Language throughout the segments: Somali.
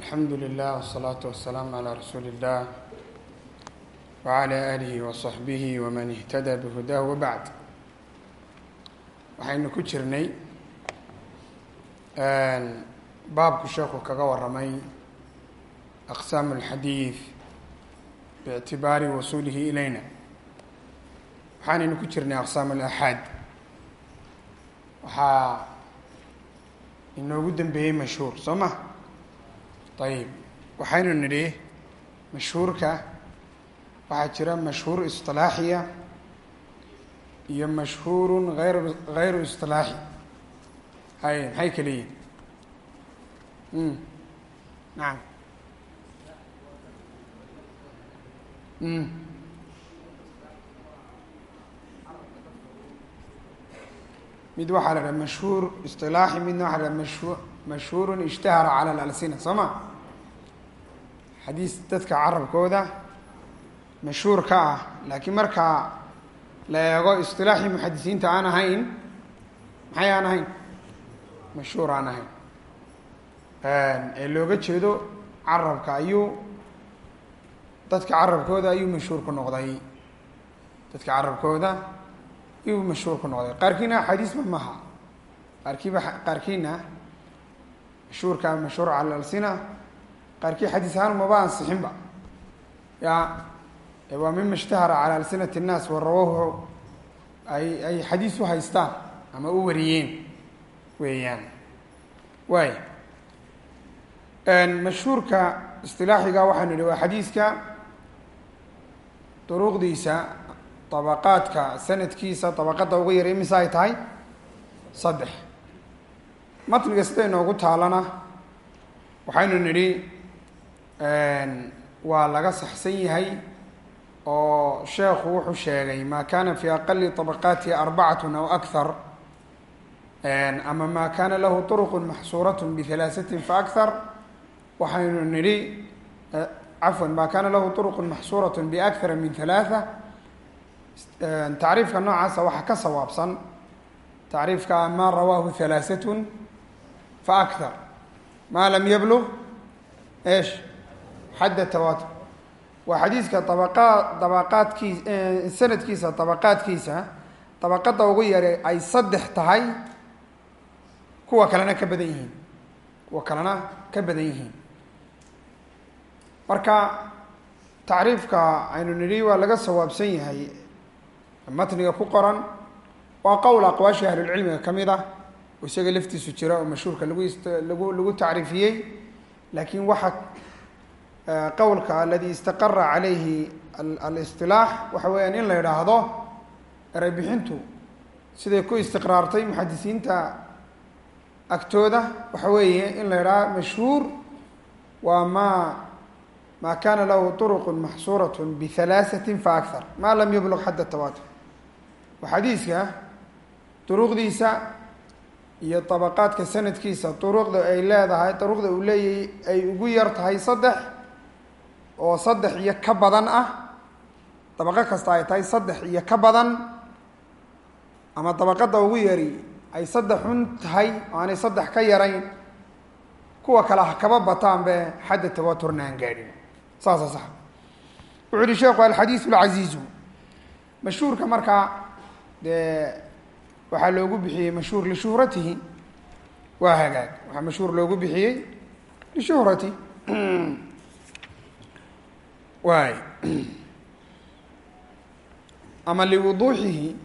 alxamdu lilah wsalaatu wasalaamu calaa rasuuli illah wacalaa aalihi wasaxbihi waman ihtada bihudaah wabacd waxaynu ku jirnay baabku sheekhu kaga waramay aqsaamu alxadiid biictibaari wasuulihi ilayna. Waxaanaynu ku jirnay aqsaam alaxaad waxaa inoogu dambeeyey mashhuur soo ma ayib waxaynu nidhi mashhuurka waxaa jira mashhuur isilaaxiya iyo mashhuurun ayr hayru isilaaxi hay maxay kala yihiin nacam mid waxaa la dhaha mashhuur isilaaxi midna waxaa la dhaha mashhu mashhuurun ishtahara cala alalsina soo ma xadiis dadka carabkooda mashhuur ka ah laakiin markaa la eego isilaaxii muxadisiinta aan ahayn maxay aan ahayn? Mashhuur aan ahayn. Ee looga jeedo carabka ayuu dadka carabkooda ayuu mashhuur ku noqday. Dadka carabkooda ayuu mashhuur ku noqday. Qaarkiina axaadiisba maha. Qaarkiiba qaarkiina mashhuurka mashhuur cala alsina qaarkii xadiis ahaan maba ansixinba ya waa mima ishtahara cala alsinati اnnaas wa rawahu ay ay xadiis u haystaan ama u wariyeen weeyaan. Waay mashhuurka isilaaxiga waxaanu idhi waa xadiiska duruqdiisa dabaqaadka sanadkiisa dabaqadda ugu yar imise ay tahay saddex. Matniga sida inoogu taalana waxaynu nidhi waa laga saxsan yahay oo sheekhu wuxuu sheegay maa kana fi aqali طabaqaatihi arbacatun aw akthar ama ma kana lahu طurq maxsuurat bihalaaثatin faakthar waxaynu nidhi cafwan ma kana lahu طurq maxsuuraة biakthara min halaaثa tacriifka noocaasa waxaa ka sawaabsan tacriifka ma rawaahu halaaثat faakthar ma lam yablug esh xadda tawatur waa xadiiska dabaqaad dabaqaadkiis sanadkiisa dabaqaadkiisa dabaqadda ugu yare ay saddex tahay kuwa kalena ka badan yihiin. Kuwa kalena ka badan yihiin. Marka tacriifka aynu nidhi waa laga sawaabsan yahay matniga ku qoran waa qowl aqwaashii ahlulcilmiga ka mid ah oo isaga laftiisu jira oo mashhuurka lagu lagu lagu tacriifiyey. Laakiin waxa qowlka aladi istaqara calayhi alisilaax waxa weeyaan in la yidhaahdo ereybixintu siday ku istiqraartay muxadisiinta agtooda waxa weeye in la yidhaahdo mashhuur waa maa maa kana lahu turuqu maxsuurat bihalaaثatin fa akar maa lam yabluq xadda tawaatur. Xadiiska duruqdiisa iyo طabaqaadka sanadkiisa duruqda ay leedahay duruqda uu leeyahy ay ugu yar tahay saddex oo saddex iyo ka badan ah. Dabaqo kasta ay tahay saddex iyo ka badan. Ama dabaqadda ugu yari ay saddex xun tahay oo aanay saddex ka yarayn. Kuwa kale ha kaba bataanbe xadda tawaturna aan gaadhin. Saasa sax wuxu uhi sheekhu alxadiisu alcasiizu mashhuurka markaa dee waxaa loogu bixiyey mashhuur lishuhratihi waa hagaag. Waxaa mashhuur loogu bixiyey lishuhrati waay ama liwuduuxihi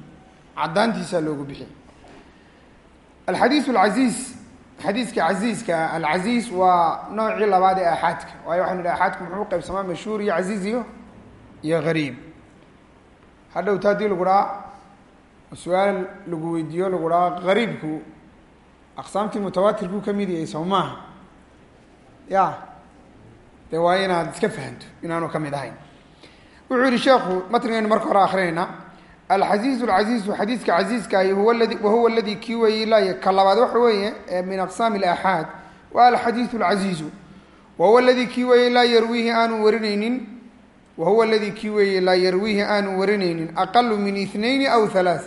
caddaantiisaa loogu bixiyey alxadiisu alcasiis xadiiska casiiska alcasiis waa noocii labaad ee aaxaadka waayo waxanu idhi aaxaadku muxuu u qaybsamaa mashhuur iyo casiiz iyo iyo gariib. Hadhowta haddii lagu dhaha su'aal lagu weydiiyo lagu dhaha gariibku aqsaamtii mutawaatirkuu ka mid yahay sow maaha. Ya de waa inaad iska fahanto inaanu ka mid ahayn. Wuxuu yihi sheekhu matnigaynu marka hore akrinayna alxasiiz alcasiizu xadiiska casiiskaahi huwa ladi wahuwa aladi kii weeye laa ka labaad waxa weeye min aqsaami alaxaad wa alxadiidu alcasiizu wahuwa aladi kii weeye laa yarwiihi aanu warinaynin. Wahuwa aladi kii weeye laa yarwiihi aanu warinaynin. Aqalu min ithnayni aw halaaa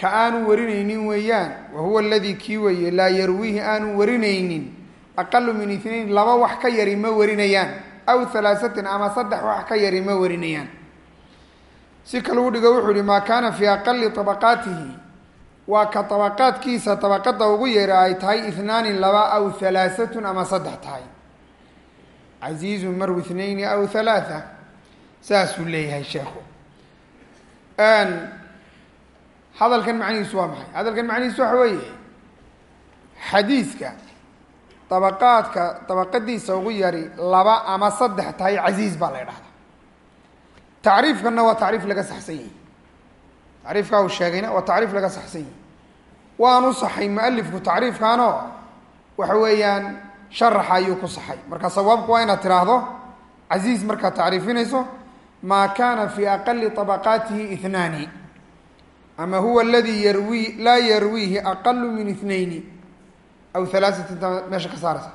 ka aanu warinaynin weeyaan. Wahuwa aladi kii weeye laa yarwiihi aanu warinaynin aqalu min itnain laba wax ka yari ma warinayaan. Aw halaasatin ama saddex wax ka yari ma warinayaan. Si kaleu dhigo wuxuu yihi maa kaana fii aqali tabaqaatihi. Waa ka tabaqaadkiisa tabaqada ugu yeera ay tahay ihnaani laba aw halaasatun ama saddex tahay. Casiizun marw ithnayni aw halaatha saasuu leeyahay sheekhu. Hadalkan macnihiisu waa maxay? Hadalkan macnihiisu waxa weeye xadiiska dabaqaadka dabaqadiisa ugu yari laba ama saddex tahay casiiz baa la ydhahdaa tacriifkanna waa tacriif laga saxsan yihi tacriifkaa uu sheegayna waa tacriif laga saxsan yihi waanu saxay mualifku tacriifkaanoo waxa weeyaan sharaxa ayuu ku saxay. Marka sawaabku waa inaad tiraahdo casiiz markaad tacriifinayso maa kaana fii aqali طabaqaatihi ihnaani ama huwa aladi yarwi laa yarwiihi aqalu min ithnayni aw halaasatin ta meesha ka saaraysa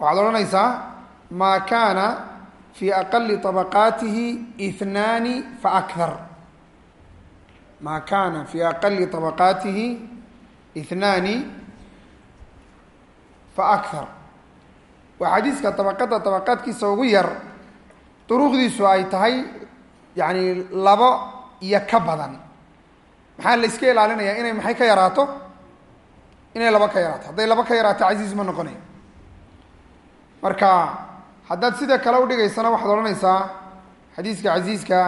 waxaad odhanaysaa maa kaana fii aqali طabaqaatihi ihnaani faakthar maa kaana fii aqali طabaqaatihi ihnaani faakthar waa xadiiska dabaqada dabaqaadkiisa ugu yar duruqdiisu ay tahay yani labo iyo ka badan maxaa la iska ilaalinayaa inay maxay ka yaraato inay laba ka yaraato hadday laba ka yaraato casiiz ma noqonayo marka haddaad sida kale udhigaysana waxaad odhanaysaa xadiiska casiiska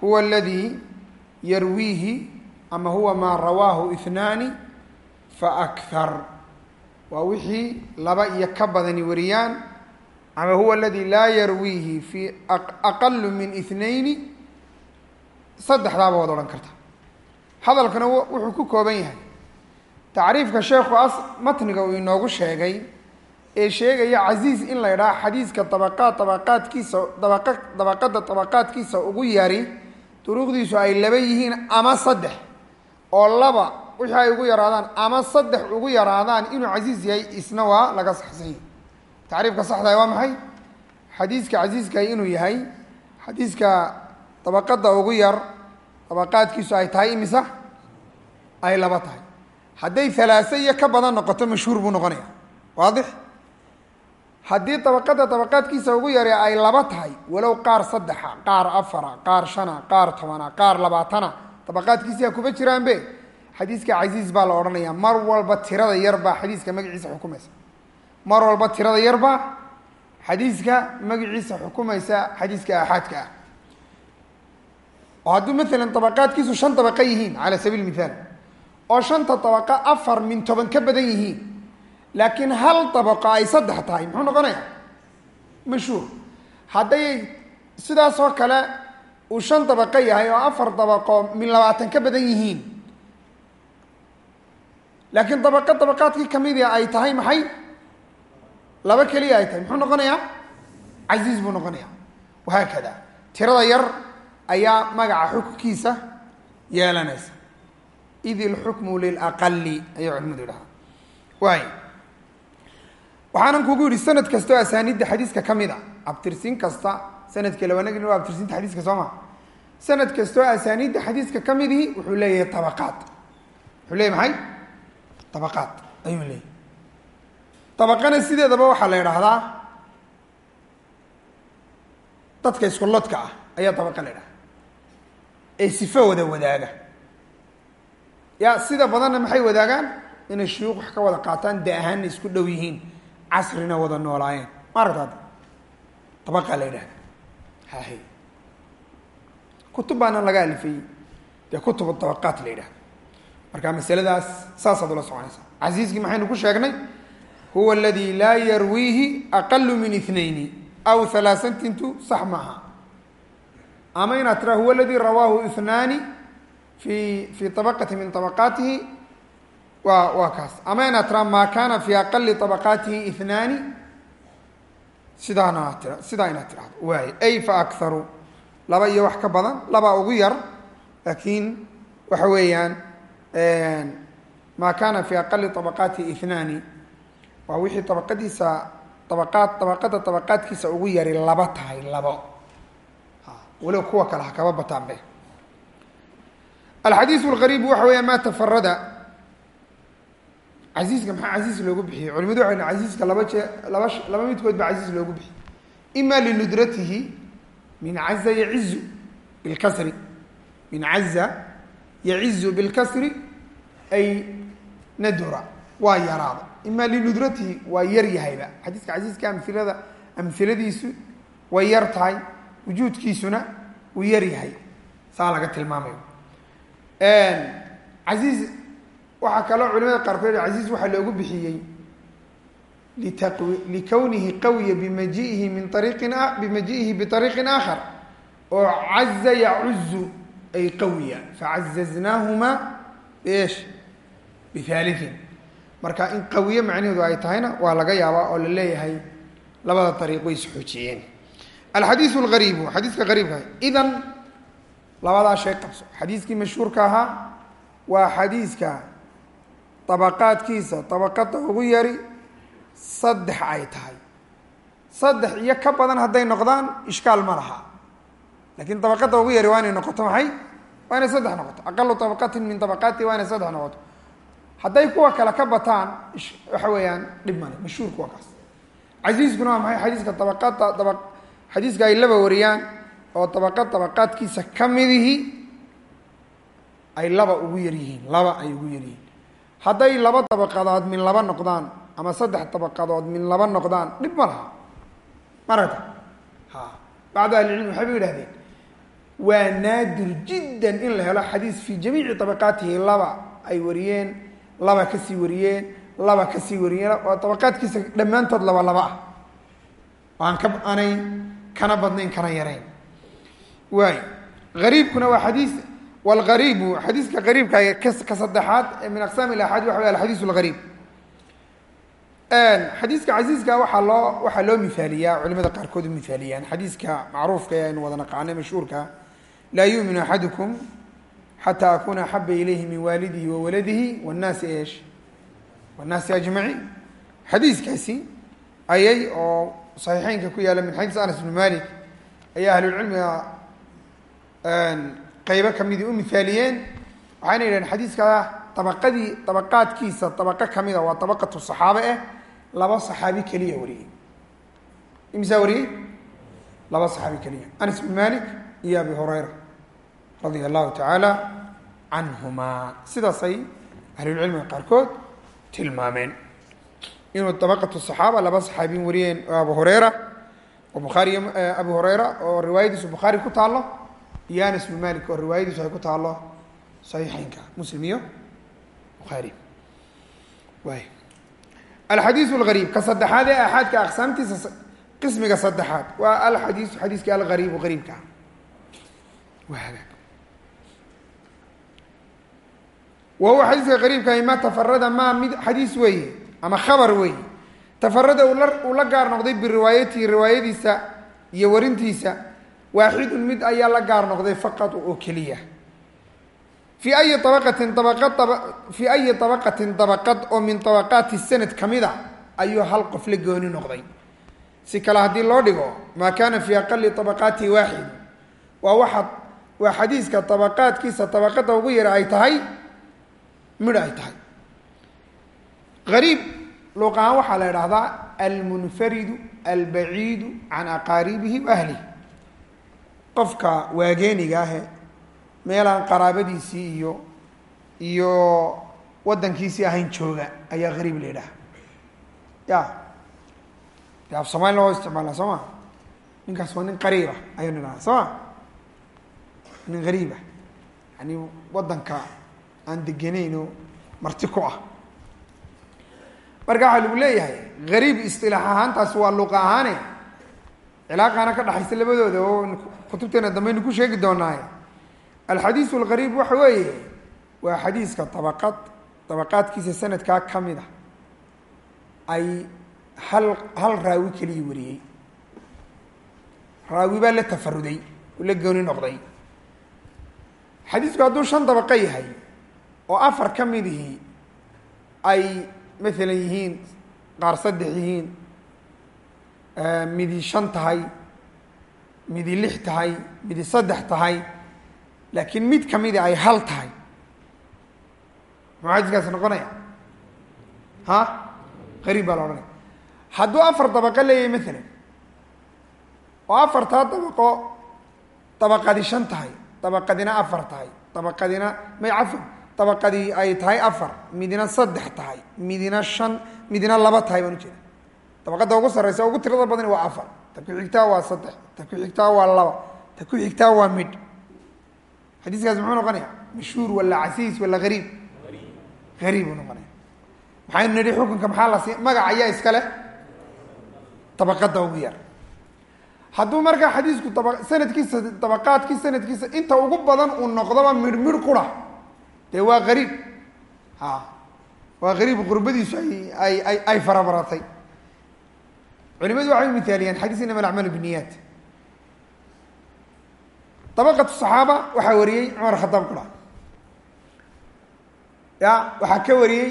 huwa aladi yarwiihi ama huwa maa rawaahu ihnaani faakthar waa wixii laba iyo ka badani wariyaan ama huwa aladi laa yarwiihi fi aqalu min ithnayni saddexdaaba waad odhan karta. Hadalkana wuxuu ku kooban yahay tacriifka sheekhu as matniga uu inoogu sheegay ee sheegaya casiiz in la ydhaha xadiiska dabaqaad dabaqaadkiisa dabaqa dabaqada dabaqaadkiisa ugu yari duruqdiisu ay laba yihiin ama saddex oo laba wixii ay ugu yaraadaan ama saddex ugu yaraadaan inuu casiiz yahay isna waa laga saxsan yahay tacriifka saxdahay waa maxay? Xadiiska casiiskahi inuu yahay xadiiska dabaqada ugu yar dabaqaadkiisu ay tahay imisa? Ay laba tahay hadday halaase iyo ka badan noqoto mashhuur buu noqonaya. Waadix? Haddii dabaqada dabaqaadkiisa ugu yare ay laba tahay walow qaar saddexa qaar afara qaar shana qaar tobana qaar labaatana dabaqaadkiisia kuba jiraanbe? Xadiiska casiiz baa la odhanaya mar walba tirada yarbaa xadiiska magaciisa xukumaysa. Mar walba tirada yarbaa xadiiska magaciisa xukumaysa xadiiska aaxaadka ah. Oo hadduu maalan dabaqaadkiisu shan dabaqa yihiin cala sabiil oo shanta dabaqa afar min toban ka badan yihiin laakiin hal dabaqo ay saddex tahay muxuu noqonaya? Mashhuur hadday sidaas oo kale uu shan dabaqo yahay oo afar dabaqo min labaatan ka badan yihiin. Laakiin dabaqo dabaqaadkii kamidii ay tahay maxay? Laba keliya ay tahay muxuu noqonayaa casiiz buu noqonaya. Wahaakada tirada yar ayaa magaca xukunkiisa yeelanaysa id ilxukmu lilaqali ayay culimadu idhahaa waay waxaanan kugu yidhi sanad kasta oo asaaniidda xadiiska ka mid a abtirsiin kasta sanadka labanagin waa abtirsiinta xadiiska soo ma sanad kasta oo asaaniidda xadiiska ka midii wuxuu leeyahay tabaqaad wuxuu leeyahy maxay tabaqaad ayuu leeyahy dabaqana sideedaba waxaa la idhaahdaa dadka isku lodka ah ayaa dabaqa la idhahda ee sifo wada wadaaga ya sida badanna maxay wadaagaan? Inay shuyuuq wax ka wada qaataan da ahaanna isku dhow yihiin casrina wada noolaayeen. Maaragta hadda? Dabaqaa la yidhahda hahe kutub baana laga alifayey dee kutubu dabaqaat la yidhahda marka masaladaas saasaad ula soconaysaa casiiskii maxaynu ku sheegnay? Huwa aladi laa yarwiihi aqalu min ithnayni aw halaasantintu sax maaha ama inaad tiraa huwa aladi rawaahu ihnaani fi fi abaqati min abaqaatihi waa waa kaas ama inaad tiraa maa kaana fi aqali abaqaatihi ihnaani sidaana tia sidaa inaad tirahdo waay ay fa akaru laba iyo wax ka badan laba ugu yar laakiin waxa weeyaan maa kaana fi aqali abaqaatihi ihnaani waa wixii abaqadiisa abaqaad abaqada abaqaadkiisa ugu yari laba tahay labo walow kuwa kale ha bataanbe alxadiisu algariibu waxa weeya ma tafarada casiiska maxaa casiis loogu bixiyey culimadu waxay dhan casiiska laba jee laba laba midkood baa casiis loogu bixiyey ima linudratihi min caza yacizu bilkasri min caza yacizu bilkasri ay nadura waa yaraada ima linudratihi waa yar yahayba xadiiska casiiska amilada amiladiisu way yar tahay wujuudkiisuna uu yar yahay saa laga tilmaamayo casiiz waxaa kaloo culimada qaarkood casiiz waxaa loogu bixiyey litaqwi likawnihi qawiya bimajiihi min ariiqin bimajiihi biariiqin aakhar. Oo caza yacuzu ay qawiya facazaznahuma eesh bihaaliin marka in qawiye macnaheedu ay tahayna waa laga yaabaa oo la leeyahay labada ariiq way isxoojiyeen alxadiisu lgariibu xadiiska gariibka idan labadaa shay qabso xadiiskii mashhuurka ahaa waa xadiiska dabaqaadkiisa dabaqada ugu yari saddex ay tahay. Saddex iyo ka badan hadday noqdaan ishkaal ma laha. Laakiin dabaqada ugu yari waa inay noqoto maxay? Waa inay saddex noqoto. Aqalu dabaqatin min dabaqaati waa inay saddex noqoto. Hadday kuwa kale ka bataan waxa weeyaan dhib male mashhuurku waa kaas. Casiiskuna waa maxay? Xadiiska dabaqada daba xadiiska ay laba wariyaan oo dabaqad dabaqaadkiisa ka midihi ay laba ugu yar yihiin laba ay ugu yar yihiin. Hadday laba dabaqadood min laba noqdaan ama saddex dabaqadood min laba noqdaan dhib ma laha. Maragta ha. Bacdu ahlicilmi waxay ba yidhahdeen waa naadir jiddan in la helo xadiis fii jamiici dabaqaatihi laba ay wariyeen laba ka sii wariyeen laba ka sii wariyeen oo dabaqaadkiisa dhammaantood laba laba ah. Aan ka aanay kana badnayn kana yarayn waay ariibkuna waa xadiis. Wlgariibu xadiiska gariibka ka saddexaad min aqsaam ilaxaadi waxa wey alxadiis lgariib xadiiska casiiska waxaa loo waxaa loo mihaaliyaa culimada qaarkood u mihaaliyaan xadiiska macruufka ee aynu wada naqaanay mashhuurka laa yuuminu axadukum xata akuna axaba ilayhi min waalidihi wa waladihi wاnnaasi eesh wاnnaasi ajmaciin. Xadiiskaasi ayay oo saxiixeynka ku yaalla min xadiis anas bn malik ayaa ahlulcilmiga qaybo kamidii u mihaaliyeen waxayna yidhahen xadiiska dabaqadii dabaqaadkiisa dabaqo kamida waa dabaqatu saxaabe eh laba saxaabi keliya wariyey imisaa wariyey laba saxaabi keliya. Anas bn malik iyo abi hurayra radia allahu tacaala canhumaa sidaasay ahlulcilmiga qaarkood tilmaameen. Inuu dabaqatu saxaaba laba saxaabiin wariyeen abu hureyra bukhaariy abu hureyra oo riwaayadiisu bukhaari ku taallo iyo anas bn malik oo riwaayadiisu ay ku taallo saxiixeynka muslim iyo bukhaari waay alxadiisu algariib ka saddexaad ee axaadka aqsaamtiisa qismiga saddexaad. Waa alxadiisu xadiiskii algariibu gariibka. Waa hagaag. Wa huwa xadiiska gariibkahi ma tafarada maa mid xadiis weeye ama khabar weeye. Tafarada uu la gaar noqday biriwaayatihi riwaayadiisa iyo warintiisa waaxidun mid ayaa la gaar noqday faqad oo keliya. Fii ayi abaqatin abaqad fii ayi dabaqatin dabaqad oo min dabaqaati sanad ka mid a ayuu hal qof la gooni noqday. Si kale haddii loo dhigo maa kaana fii aqali abaqaati waaxid. Waa waxaad waa xadiiska dabaqaadkiisa dabaqada ugu yara ay tahay midh ay tahay. Ariib luuq ahaan waxaa la idhahdaa almunfaridu albaciidu can aqaaribihi wa qofka waageeniga ahe meelaan qaraabadiisii iyo iyo waddankiisii ahayn jooga ayaa hariib la yidhaha ya de af soomaliya loo isticmaala soo ma? Ninkaas waa nin qariibah ayaynu idhaha soo ma? Nin hariibah yani waddanka aan degenayn oo marti ku ah. Marka waxaa lagu leeyahay hariib istilaax ahaantaasi waa luqa ahaane cilaaqaana ka dhaxaysa labadooda oo kutubteena dambaynu ku sheegi doonaaye alxadiisu algariib waxa weeye waa xadiiska dabaqad dabaqaadkiisa sanadkaa ka mid a ay hal hal raawi keliya wariyey. Raawi baa la tafaruday oo la gooni noqday. Xadiisku hadduu shan dabaqo yahay oo afar ka midihii ay maalan yihiin qaar saddex yihiin midi shan tahay midi lix tahay midi saddex tahay laakiin mid kamidi ay hal tahay. Muxuu noqonaya. Ha? Qariib baa la odhanaya. Hadduu afar dabaqo leeyahay maalan oo afartaa dabaqo dabaqadi shan tahay dabaqadina afar tahay dabaqadina may cafan dabaqadii ay tahay afar midina saddex tahay midina shan midina laba tahay baan ujeeda dabaqada ugu sarreysa ugu tirada badani waa afar. Ta xigtaa waa saddex ta xigtaa waa laba ta xigtaa waa midh xadiiskaas muxuu noqonaya mashhuur wala casiis wala hariib hariib buu noqonaya maxaynu nidhi xukunka maxaa la sii magac ayaa iska leh. Dabaqada ugu yar. Hadduu markaa xadiisku sanadkiisa dabaqaadkii sanadkiisa inta ugu badan uu noqdoba midh midh qura dee waa hariib a waa hariib qurbadiisu ay ay ay farabaratay culimadu waxay mithaaliyaan xadiis inama alacmalu biniyaat dabaqatu saxaaba waxaa wariyey cumar khadaab qura. Ya waxaa ka wariyey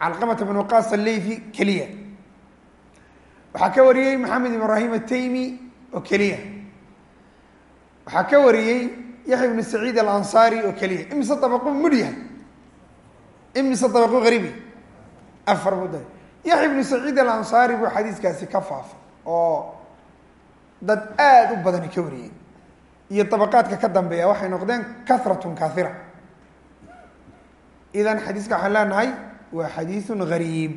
calqamata bn waqas allayfi keliya. Waxaa ka wariyey maxamed ibrahim ataymi oo keliya. Waxaa ka wariyey yaxya ibnu saciid alansaari oo keliya. Imise dabaqu mudh yahay imise dabaqu hariibi afar buu yaxya ibnu saciid alansaari buu xadiiskaasi ka faafay oo dad aada u badani ka wariyey iyo dabaqaadka ka dambeeya waxay noqdeen kahratun kaahira idan xadiiska waxaan leenahay waa xadiiun hariib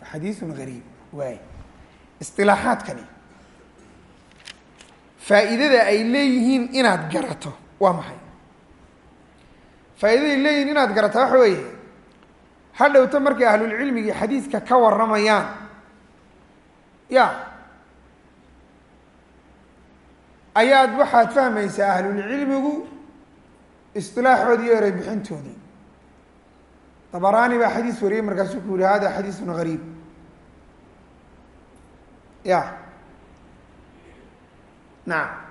waa xadiiun hariib waay. Isilaaxaadkani faa'iidada ay leeyihiin inaad garato waa maxay? Faa'iidada ay leeyihiin inaad garato waxa weeye ha dhowto markay ahlulcilmigii xadiiska ka warramayaan. Ya. Ayaad waxaad fahmaysaa ahlulcilmigu isilaaxoodii iyo eray bixintoodii dabaraani baa xadiis wariyey markaasuu ku yihi hada xadiisun gariib. Ya. Nacam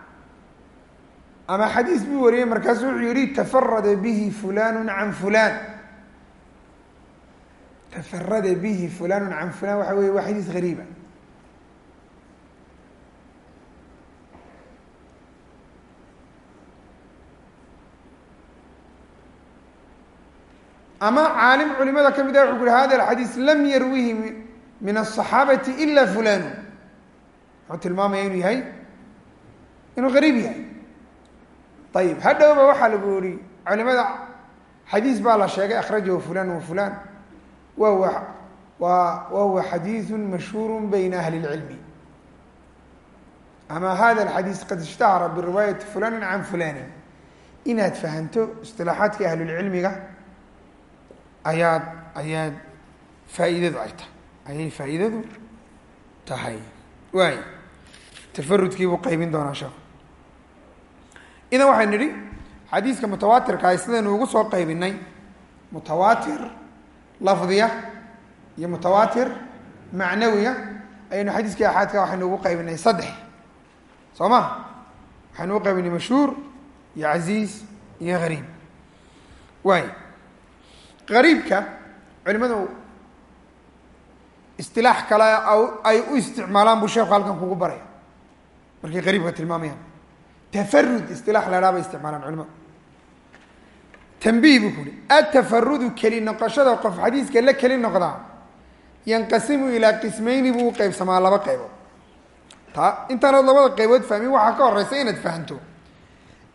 ama xadiis buu wariyey markaasu wuxuu yihi tafarada bihi fulanu can fulan tafarada bihi fulanu can fulan waxa wey waa xadiis gariiba. Ama caalim culimada ka mid ah wuxuu ku uhi hada alxadiis lam yarwihi min aلصaxaabati ila fulanu wuxuu tilmaamaya inuu yahay inuu gariib yahay. Ayib hadhowba waxaa lagu yihi culimada xadiis baa la sheegay akhrajahu fulan wa fulan wa huwa wa wa huwa xadiiثu mashhuur bayna ahli اlcilmi ama hada alxadiis qad ishtahara biriwaayati fulani can fulani inaad fahanto isilaaxaadkii ahlulcilmiga ayaad ayaad faa'iidadu ay tahay ayay faa'iidadu tahay waay tafarudkii buu qaybin doonaa sheekhu idan waxaynu nidhi xadiiska mutawaatirkaa sidaynu ugu soo qaybinay mutawaatir lafdiya iyo mutawaatir macnawiya ayaynu xadiiskii axaadka waxaynu ugu qaybinay saddex. Soo ma waxaynu ugu qaybinay mashhuur iyo casiiz iyo hariib waay. Gariibka culimadu istilaax kale ay u isticmaalaan buu sheeku halkan kugu baraya. Markay qariibka tilmaamayaan tafarud istilaax la idhaha bay isticmaalaan culimadu tanbiih buu ku uhi atafarudu keli noqoshada qof xadiiska la keli noqdaa? Yanqasimu ilaa qismayni buu u qeybsamaa laba qaybood. Taa intaanood labada qaybood fahmin waxaa ka horeysa inaad fahanto.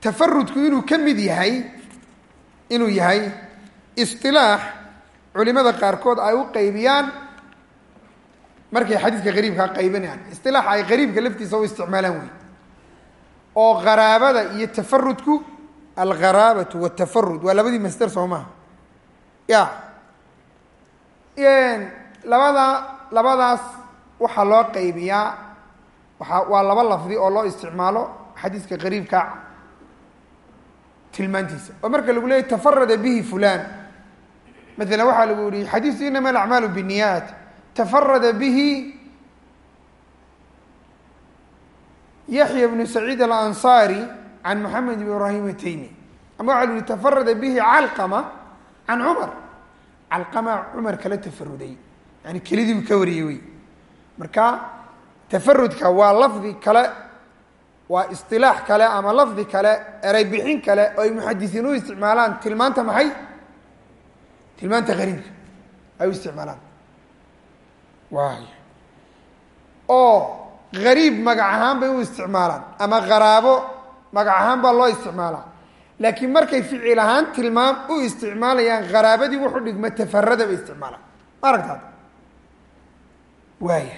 Tafarudku inuu ka mid yahay inuu yahay isilaax culimada qaarkood ay u qaybiyaan markay xadiiska qariibkaa qaybinayaan. Isilaaxa ay qariibka laftiisa u isticmaalaan wey oo qaraabada iyo tafarudku algharaabatu watafarud waa labadii master soo maha ya. Labada labadaas waxaa loo qaybiyaa waa waa laba lafdi oo loo isticmaalo xadiiska qariibka tilmaantiisa. Oo marka lagu leeyay tafarada bihi fulan maala waxaa lagu yihi xadiisu inama alacmaalu binniyaat. Tafarada bihi yaxya bnu saciid alansaari can moxamed bn ibrahim ataymi ama waxa lu yihi tafarada bihi calqama can cumar calqama cumar kala tafaruday yani kelidii uu ka wariyey wey marka tafarudka waa lafdi kale waa isilaax kale ama lafdi kale eray bixin kale oo ay muxadisiin u isticmaalaan tilmaanta maxay tilmaanta qariibka ay u isticmaalaan waay oo gariib magac ahaan bay u isticmaalaan ama qaraabo magac ahaan baa loo isticmaalaa. Laakiin markay ficil ahaan tilmaam u isticmaalayaan qaraabadii wuxu dhigma tafarada bay isticmaalaan. Ma aragtaad? Waaya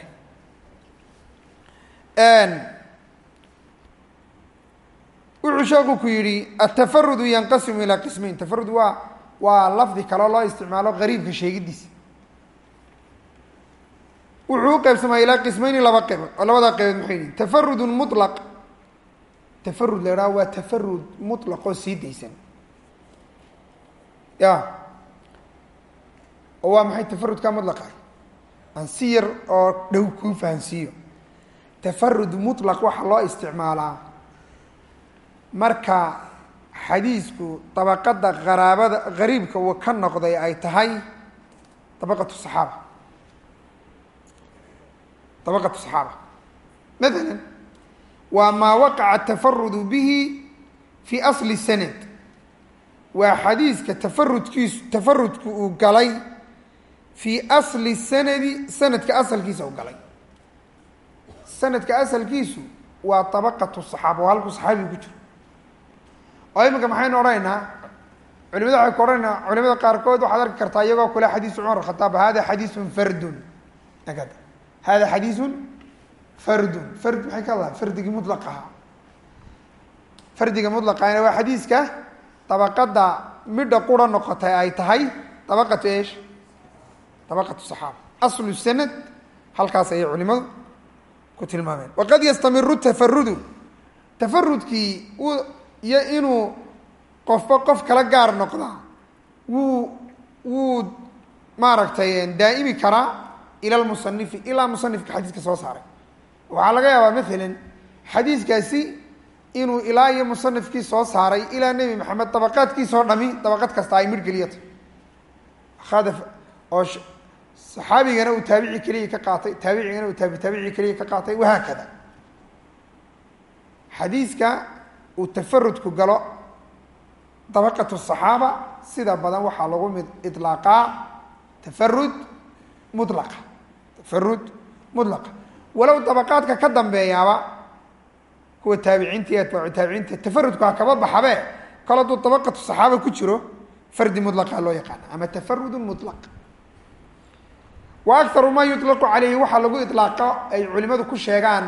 wuxuu sheeku ku yidhi atafarudu yanqasimu ilaa qismayn. Tafarud waa waa lafdi kaleo loo isticmaalo qariibka sheegidiisa. Wuxuu u qaybsamaa ilaa qismayni laba qaybood oo labadaa qaybood maxay yihiin tafarudun mulaq tafarud la idhaha waa tafarud mutlaq oo sii daysan ya. Oo waa maxay tafarudka mutlaqa aan si yar oo dhow kuu fahansiiyo. Tafarud mutlaq waxaa loo isticmaalaa marka xadiisku dabaqada qaraabada qariibka uu ka noqday ay tahay dabaqatu saxaaba. Dabaqatu saxaaba. Maala waa maa waqaca tafarudu bihi fi asli sanad. Waa xadiiska tafarudkiisu tafarudku uu galay fii asli sanadi sanadka asalkiisa u galay. Sanadka asalkiisu waa dabaqatu saxaaba oo halkuu saxaabigu ku jiro. Oo iminka maxaynu odhanaynaa culimada waxay ku odhanaynaa culimada qaarkood waxaad arki kartaa iyagoo kule xadiisu cumar khataab hada xadiisun fardun. Hada xadiisun fardun. Fard maxay ka hadlaha fardigii mutlaq ahaa. Fardiga mutlaqaana waa xadiiska dabaqada midha qura noqotay ay tahay dabaqatu esh dabaqatu saxaaba. Aslu sanad halkaas ayay culimadu ku tilmaameen. Waqad yastamiru tafarudu tafarudkii iyo inuu qofba qof kala gaar noqdaa wuu wuu maaragtay daa'imi karaa ila lmusanifi ilaa musanifka xadiiska soo saaray waxaa laga yaabaa maalan xadiiskaasi inuu ilaa iyo musanifkii soo saaray ilaa nebi maxamed dabaqaadkiisoo dhami dabaqad kasta ay midhgeliyata ada oo saxaabigana uu taabici keliya ka qaatay taabicigana uu taabi keliya ka qaatay wahaakada xadiiska uu tafarudku galo dabaqatu saxaaba sida badan waxaa lagu mid ilaaqaa tafarud mulaqa tafarud mutlaqa walow dabaqaadka ka dambeeyaaba kuwa taabiciinta iyo atbaacu taabiciinta tafarudku ha kaba baxabe. Kol hadduu dabaqatu saxaaba ku jiro fardi mutlaqa loo yaqaana ama tafarudun mutlaq. Wa akaru maa yuطlaqu calayhi waxaa lagu iطlaaqo ay culimadu ku sheegaan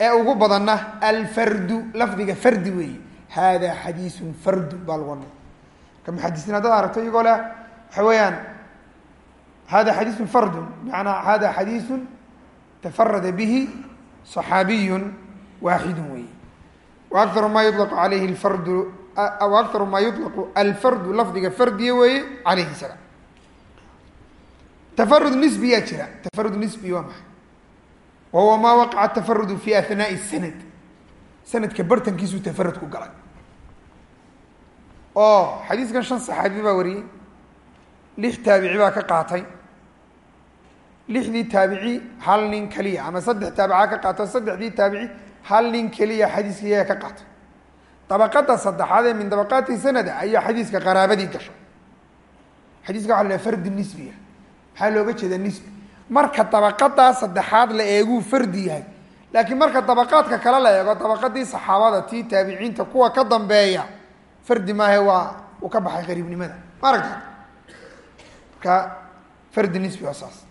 ee ugu badanna alfardu lafdiga fardi weeye. Hada xadiisun fardun baa lagu odhanay marka muxadisiin haddaad aragto iyagoo leh waxa weeyaan hada xadiisun fardun bimacnaa hada xadiisun tafarada bihi صaxaabiyun waaxidu weeye wa akaru maa yuطlaqu alayhi alfardu wa akaru maa yuطlaqu alfardu lafdiga fardiya weeye caleyhi isaga tafarud nisbiyaa jira tafarud nisbi waa maxay wa huwa maa waqaca tafarudu fi ahnaai sanad sanadka bartankiisuu tafarud ku galay oo xadiiskan shan saxaabi baa wariyey lix taabici baa ka qaatay lixdii taabici hal nin keliya ama saddex taabica ka qaato saddexdii taabici hal nin keliya xadiiska iyaga ka qaatay dabaqada saddexaad ee min dabaqaati sanada ayaa xadiiska qaraabadii gasho. Xadiiska waxa la fardi nisbiya maxaa looga jeedaa nisbi? Marka dabaqadaa saddexaad la eeguu fardi yahay laakiin marka dabaqaadka kale la eego dabaqadii saxaabada tii taabiciinta kuwa ka dambeeya fardi maahe waa uu ka baxay qariibnimada. Ma aragta marka fardi nisbi waa saas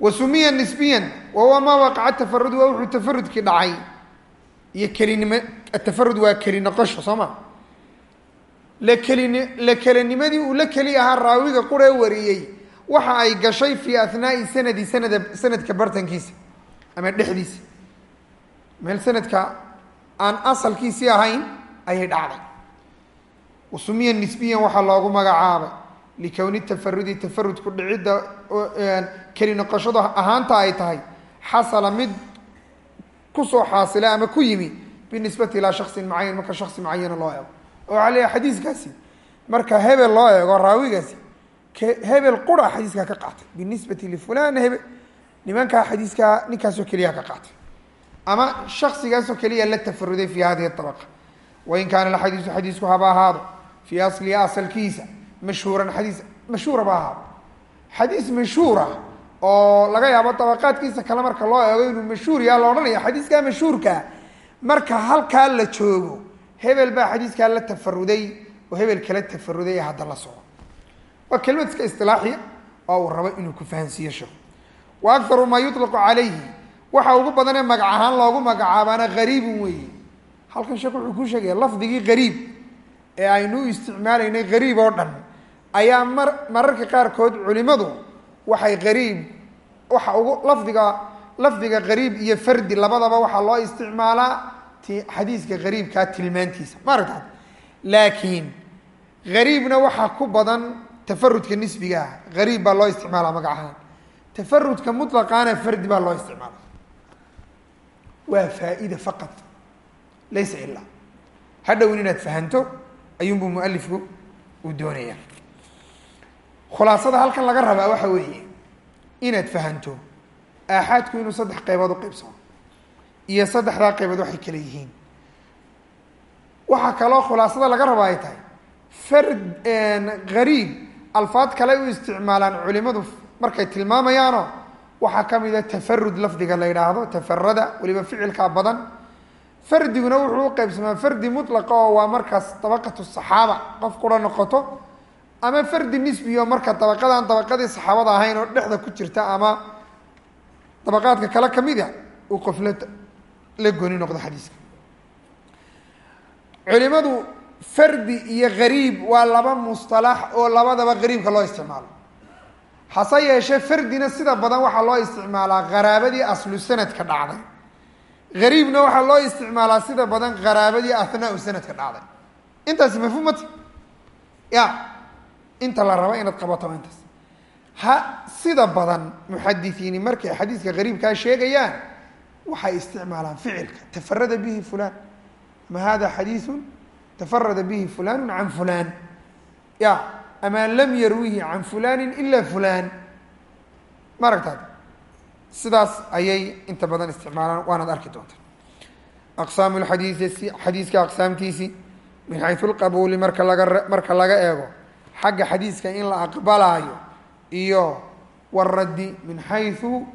wa sumiya nisbiyan wa huwa maa waqaca tafarud waa wuxuu tafarudkii dhacay iyo kelinimo atafarud waa keli noqosho soo ma la kelin la kelinimadii uu la keli ahaa raawiga quree wariyey waxa ay gashay fii ahnaai sanadi sanada sanadka bartankiisa ama dhexdiisa meel sanadka aan asalkiisii ahayn ayay dhacday wasumiya nisbiyan waxaa loogu magacaabay likowni tafarudi tafarudku dhicidda keli noqoshadu ahaanta ay tahay xasala mid ku soo xaasila ama ku yimi binisbati ilaa shaksin mucayan marka shaksi mucayana loo eego oo leeyahay xadiiskaasi marka hebel loo eego raawigaasi hebel qura xadiiskaa ka qaatay binisbati lifulan hebel nimankaa xadiiskaa ninkaasoo keliya ka qaatay ama shaksigaasoo keliya la tafaruday fi hadihi abaqa wain kaana alxadiisu xadiisku haba ahaado fii aslihi asalkiisa mashhuuran xadiis mashhuura ba ahaado xadiis mashhuura oo laga yaabo dabaqaadkiisa kale marka loo eego inuu mashhuur yaha la odhanaya xadiiskaa mashhuurkaa marka halkaa la joogo hebel baa xadiiskaa la tafaruday oo hebel kala tafaruday hadda la soco waa kelmad istilaaxiya oo uu rabo inuu ku fahansiiyo sheekhu wa akaru maa yuطlaqu calayhi. Waxa ugu badanee magac ahaan loogu magacaabaana gariibun weeye. Halkan sheekh wuxuu ku sheegaya lafdigii gariib ee aynu u isticmaalaynay gariib oo dhan ayaa mar mararka qaarkood culimadu waxay gariib waxa ugu lafdiga lafdiga gariib iyo fardi labadaba waxaa loo isticmaalaa ti xadiiska gariibkaa tilmaantiisa. Ma aragta laakiin gariibna waxaa ku badan tafarudka nisbiga ah gariib baa loo isticmaalaa magac ahaan. Tafarudka mutlaqaana fardi baa loo isticmaala waa faa-ida faqad laysa ilaa hadhown inaad fahanto ayuunbuu mualifku uu doonaya khulaasada halkan laga rabaa waxa weeye inaad fahanto aaxaadku inuu saddex qaybood u qaybsamo iyo saddexdaa qaybood waxay kala yihiin. Waxaa kaloo khulaasada laga rabaa ay tahay fard gariib alfaad kale u isticmaalaan culimadu markay tilmaamayaano waxaa ka mid a tafarud lafdiga la yidhaahdo tafarada weliba ficilkaa badan. Fardiguna wuxuu u qaybsamaa fardi mutlaqa oo waa markaas dabaqatu saxaaba qof kula noqoto ama fardi nisbiyo marka dabaqadaan dabaqadii saxaabada ahayn oo dhexda ku jirta ama dabaqaadka kale ka mid a uu qof la la goni noqdo xadiiska. Culimadu fardi iyo gariib waa laba musطalax oo labadaba gariibka loo isticmaalo. Hase yeeshee fardina sida badan waxaa loo isticmaalaa qaraabadii aslu sanadka dhacday. Gariibna waxaa loo isticmaalaa sida badan qaraabadii ahnaau sanadka dhacday. Intaasi mafhuumata ya inta la raba inaad qabato intaas ha sida badan muxadisiini markay xadiiska gariibkaa sheegayaan waxay isticmaalaan ficilka. Tafarada bihi fulan ama hada xadiiثu tafarada bihi fulanu can fulan ya ama lam yarwihi can fulani ila fulan ma sidaas ayay inta badan isticmaalaan waanaad arki doontaa aqsaamu lxadiisi xadiiska min xaysu lqabuuli marka laga marka laga eego xagga xadiiska in la aqbalaayo iyo waraddi min xaysu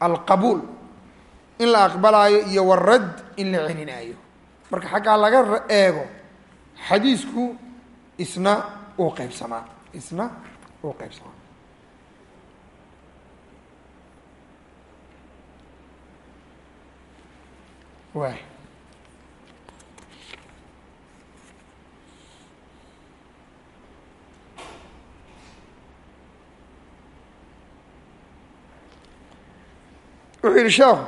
alqabuul. In la aqbalaayo iyo waradd in la celinaayo. Marka xaggaa laga eego xadiisku isna uu qaybsamaa. Isna uu qaybsamaa. Waay wuxuu yihi sheekhu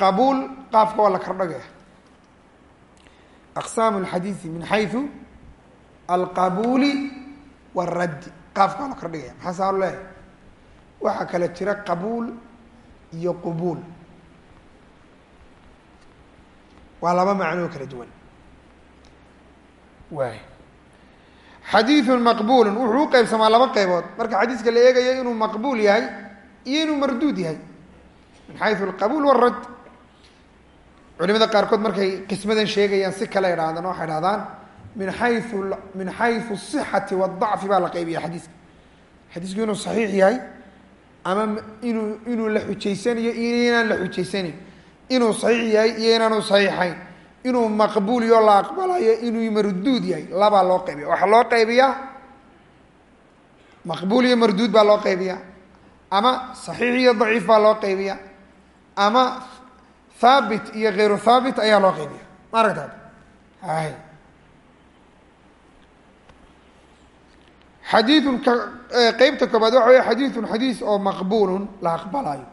qabuul qaafka waa la kardhagaya aqsaamu alxadiisi min xaysu alqabuuli waraddi qaafka waa la kardhigaya maxaa saalo leeyahay waxaa kale jira qabuul iyo qubuul. Waa laba macnoo kala duwan. Waay xadiiثun maqbuulun wuxuu u qeybsamaa laba qeybood marka xadiiska la eegaya inuu maqbuul yahay iyo inuu marduud yahay. Min xayu alqabuul wاlradd culimada qaarkood markay qismadan sheegayaan si kale idhahdaan waxay dhahdaan min xayu min xayu sixati waضacfi baa la qaybiya xadiiska. Xadiisku inuu saxiix yahay ama inuu inuu la xujaysanayo iyo inaan la xujaysanayn inuu saxiix yahay iyo inaanu saxiixayn. Inuu maqbuuliyo la aqbalayo inuu marduud yahay. Labaa loo qaybiya waxaa loo qaybiyaa maqbuul iyo marduud baa loo qaybiyaa ama صaxiix iyo ضaciif baa loo qaybiya ama haabit iyo hayru haabit ayaa loo qaybiya ma aragtaad? Hay. Xadiidun ka qeybta koobaad waxa wey xadiidun xadiis oo maqbuulun la aqbalaayo.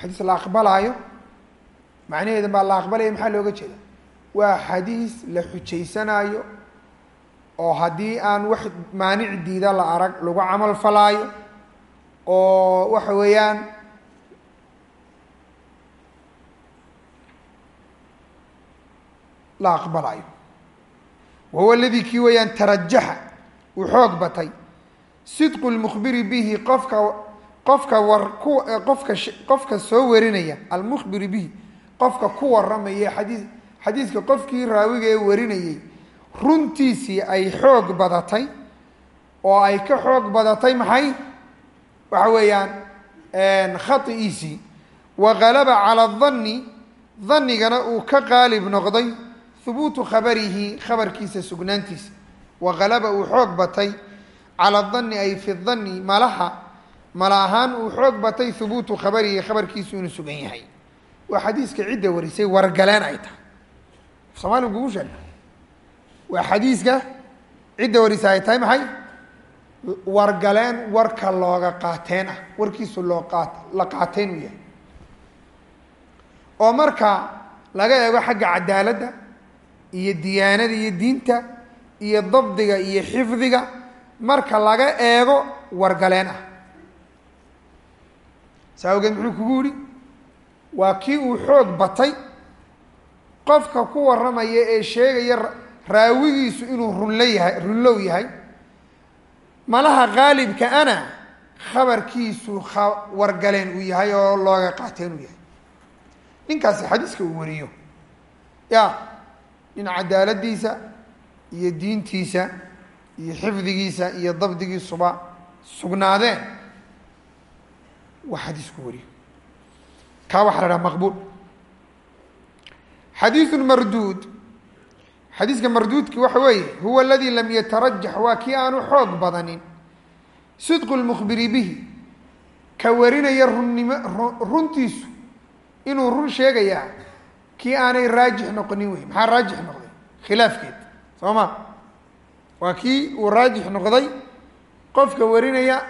Xadiis la aqbalaayo macnaheeda baa la aqbalaya maxaa looga jeeda waa xadiis la xujaysanaayo oo haddii aan wax maanic diida la arag lagu camal falaayo oo waxa weeyaan la aqbalaayo wahuwa aladii kii weeyaan tarajaxa uu xoog batay. Sidqu lmukhbiri bihi qofka qofka war ku qofka qofka soo warinaya almukhbiri bihi qofka ku waramaya xadiis xadiiska qofkii raawiga ee warinayey runtiisii ay xoog badatay oo ay ka xoog badatay maxay waxa weeyaan khai'iisii wa galaba cala danni uu ka qaalib noqday hubuutu khabarihi khabarkiisa sugnaantiisa. Wa uu xoog batay cala danni ay fi danni malaha. Mala ahaan uu xoog batay hubuutu khabarihi khabarkiisu inuu sugan yahay. Waa xadiiska cidda warisay wargaleen ay tahay. Somaali kugu waa xadiiska cidda warisay ay tahay maxay wargaleen warka looga qaateen ah warkiisu loo qaat la qaateen uu yahay. Oo marka laga eego xagga cadaaladda iyo diyaanada iyo diinta iyo dabdiga iyo xifdiga marka laga eego wargaleen ah. Saa awgeed muxuu kugu yihi waa kii uu xoog batay qofka ku warramaya ee sheegaya raawigiisu inuu runlo yahay runlow yahay malaha qaalibka ana khabarkiisu wargaleen uu yahay oo looga qaateen uu yahay. Ninkaasi xadiiska uu wariyo. Ya nin cadaaladiisa iyo diintiisa iyo xifdigiisa iyo dabdigiisuba sugnaadeen. Waa xadiisku wariyo. Kaa waxaa la dhaha maqbuul. Xadiiثu marduud xadiiska marduudki waxa weeye huwa aladi lam yatarajax waa kii aanu xoog badanin. Sidqu lmukhbiri bihi ka warinaya runnimo runtiisu inuu run sheegayaa kii aanay raajix noqonin wey maxaa raajix noqday? Khilaafkeed soo ma? Waa kii uu raajix noqday qofka warinaya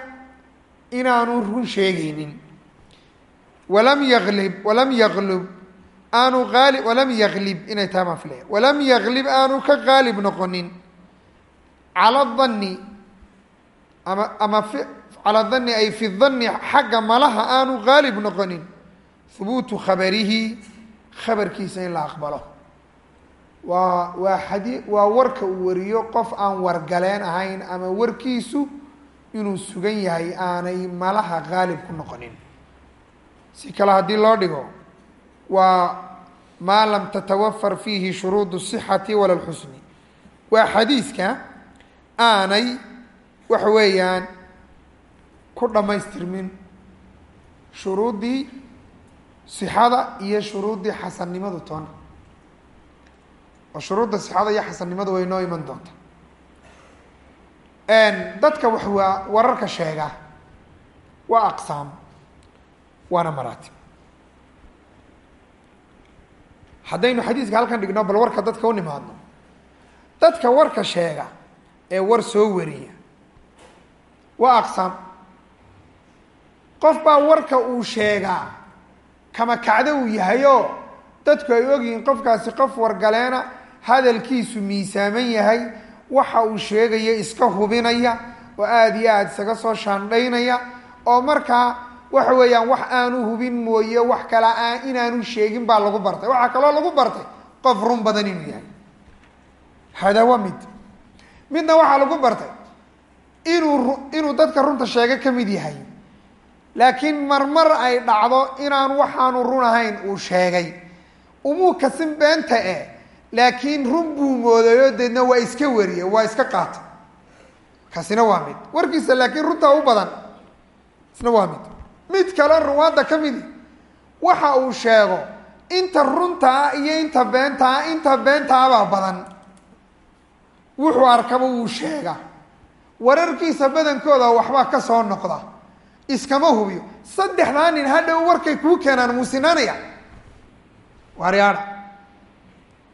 inaanu run sheegaynin. Walam yaglib walam yaglub aanu aali walam yaglib inay tahay maan filaya walam yaglib aanu ka qaalib noqonin. Cala danni ama ama fi cala danni ay fi danni xagga malaha aanu qaalib noqonin. Hubuutu khabarihi khabarkiisa in la aqbalo. Waa waa xadii waa warka uu wariyo qof aan wargaleen ahayn ama warkiisu inuu sugan yahay aanay malaha qaalib ku noqonin. Si kale haddii loo dhigo waa maa lam tatawafar fiihi shuruud الصixati wala اlxusni waa xadiiska aanay waxa weeyaan ku dhammaystirmin shuruuddii sixada iyo shuruuddii xasannimadu toona oo shuruudda sixada iyo xasannimadu way noo iman doonta dadka wax waa wararka sheega waa aqsaam waana maraatib Haddaynu xadiiska halkan dhigno bal warka dadka u nimaadno. Dadka warka sheega ee war soo wariya waa aqsaam qof baa warka uu sheegaa kama kacdo uu yahayoo dadku ay ogyihiin qofkaasi qof wargaleena hadalkiisu miisaaman yahay waxa uu sheegaya iska hubinaya oo aada iyo aada isaga soo shaandhaynaya oo markaa waxa weeyaan wax aanu hubin mooye wax kale a inaanu sheegin baa lagu bartay. Waxaa kaloo lagu bartay qof run badan inuu yahay. Hada waa mid. Midna waxaa lagu bartay inuu inuu dadka runta sheego ka mid yahay. Laakiin marmar ay dhacdo inaanu waxaanu run ahayn uu sheegay. Umuu kasin beenta eh laakiin run buu moodayo deedna waa iska wariye waa iska qaata kaasina waa mid. Warkiisa laakiin runtaa u badan. Isna waa mid mid kale ruwaadda ka midi waxa uu sheego inta runtaa iyo inta beentaa inta beentaabaa badan. Wuxuu arkaba wuu sheega. Wararkiisa badankooda waxbaa ka soo noqda. Iskama hubiyo. Saddexdaa nin hadhow warkay kuu keenaan muusinaanaya waaryaadha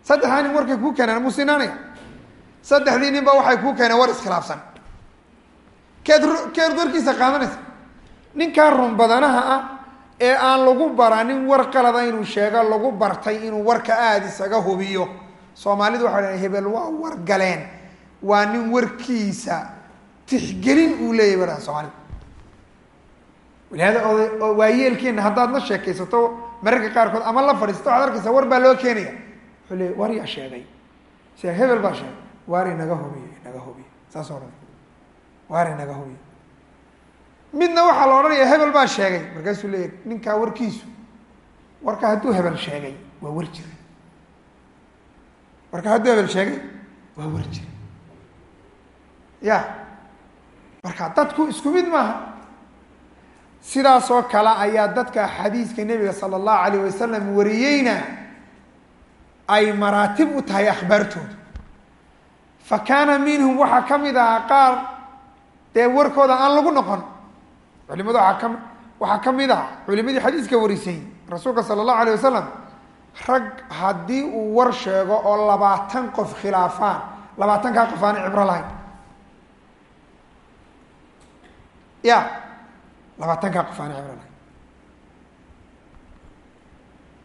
saddexdaa nin warkay kuu keenaan muusinaanaya saddexdii nin ba waxay kuu keeneen war iskhilaafsan. Keed keed warkiisa qaadanaysa ninkaa run badanaha ah ee aan lagu baranin war qalada inuu sheego lagu bartay inuu warka aada isaga hubiyo. Soomaalidu waxay dhahan hebel waa wargaleen waa nin warkiisa tixgelin uu leeyahy ba dhahan soomaalida walihaada oda haddaad la sheekaysato mararka qaarkood ama la fadhiisato waxad arkaysa war baa loo keenaya. Wuxuu leey war yaa sheegay. Se hebel baa sheegay waar inaga hubiyo inaga hubiyo. Saas odhan waar inaga hubiyo midna waxaa la odhanaya hebel baa sheegay. Markaasuu leeyahy ninkaa warkiisu warka hadduu hebel sheegay waa war jira warka hadduu hebel sheegay waa war jira ya marka dadku isku mid maaha. Sidaasoo kale ayaa dadka xadiiska nebiga sala allahu alayh wasalam wariyeyna ay maraatib u tahay akhbaartooda. Fa kaana minhum waxaa ka mid ahaa qaar dee warkooda aan lagu noqon culimadu waaa ka waxaa ka mid ah culimadii xadiiska warisay rasuulka sala allahu alayh wasalam rag haddii uu war sheego oo labaatan qof khilaafaan labaatankaa qof aanay cibro lahayn. Ya labaatankaa qof aanay cibro lahayn.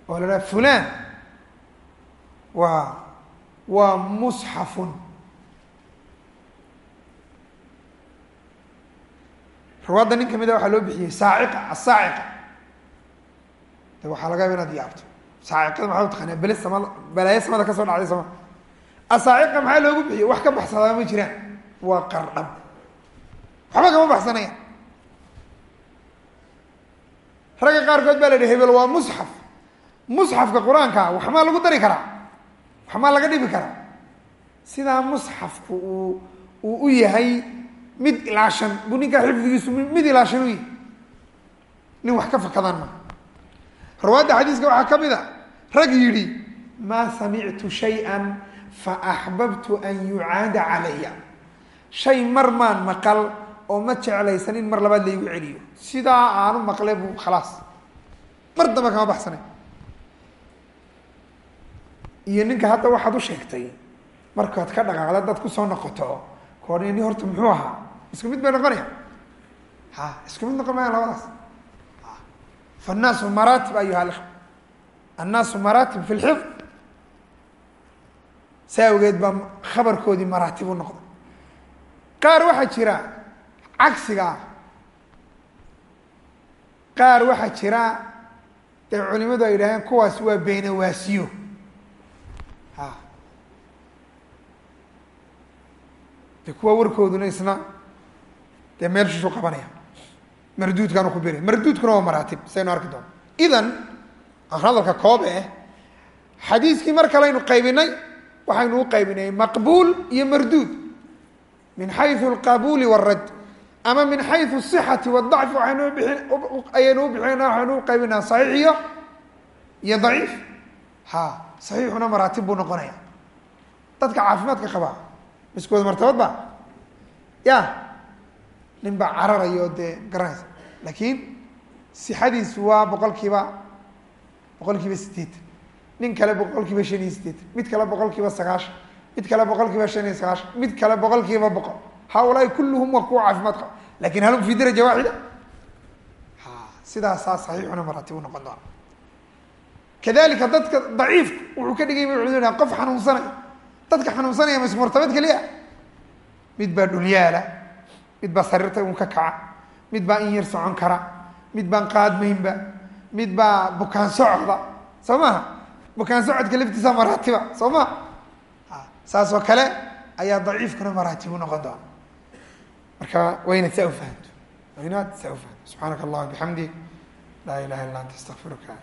Oo la dhaha fulan waa waa musxafun riwaadda nin ka mid a waxaa loo bixiyey saaciqa asaaciqa de waxaa laga yaba inaad yaabto. Saaciqada maxaa utaqaanaa bele samada balaayo samada ka soo dhacday sama asaaciqa maxaa loogu bixiyey wax ka baxsadaa ma jiraan. Waa qardhab. Waxba kama baxsanaya. Ragga qaarkood baa la yihi hebel waa musxaf. Musxafka qur'aanka waxmaa lagu dari karaa? Waxmaa laga dhibi karaa? Sidaa musxafku uu uu u yahay mid ilaashan buu ninkaa xifdigiisu mid ilaashan u yahay nin wax ka fakadaan ma. Rawaadda xadiiska waxaa ka mid a rag yidhi maa samictu shay-an fa axbabtu an yucaada calaya shay mar maan maqal oo ma jeclaysan in mar labaad laygu celiyo. Sidaa aanu maqle buu khalaas. Mar dambe kama baxsanay. Iyo ninka hadda waxaad u sheegtay markaad ka dhaqaaqda dad ku soo noqoto koorni horta muxuu ahaa isku mid bay noqonaya ha isku mid noqon maya labadaas. Faannaasu maraatib ayuha annaasu maraatib fi lxifd saa awgeed baa khabarkoodii maraatib u noqday. Qaar waxaa jira cagsiga. Ah qaar waxaa jira dee culimadu ay yidhahdeen kuwaas waa beenawaasiyo ha. De kuwa warkooduna isna dee meel shishu qabanaya marduudkaanu ku bira marduudkuna waa maraatib saynu arki doono idan hadalka koobe eh xadiiskii mar kalaynu qaybinay waxaynu u qaybinay maqbuul iyo marduud min xayu alqabuuli wاradd ama min xayu الصixati wالضacfi waaynu biin ayaynu u bixinayna waxaynu u qaybinaa صaxiix iyo iyo daciif ha saxiixuna maraatib buu noqonaya dadka caafimaadka qabaa miskooda martabad ba ya nin baa cararayo dee garanaysa laakiin sixadiisu waa boqol kiiba sideetan nin kale boqol shan iyo sideetan mid kale boqol sagaashan. Mid kale boqol shan iyo sagaashan. Mid kale boqol boqol. Haulaai kulluhum waa kuwa caafimaad qaba. Lakin halum fi daraja waaxida sidaasaa saxiixuna maraatib u noqon doona kadalika dadka daciifku wuxuu ka dhigay ma qof xanuunsanaya. Dadka xanuunsanaya ma isku martabad keliya mid baa dhulyaala mid baa sariirta un ka kaca. Mid baa in yar socon kara. Mid baan qaadmaynba mid baa bukaan socda. Soo maha bukaan socodka laftiisa maraatiba soo ma saas kale ayaa daciifkuna maraatib u noqon doona. Marka waa saa ufahanto waa inaad saa ufahanto subxaanaka allahuma bixamdik laa ilaha illa anta astaqfiruka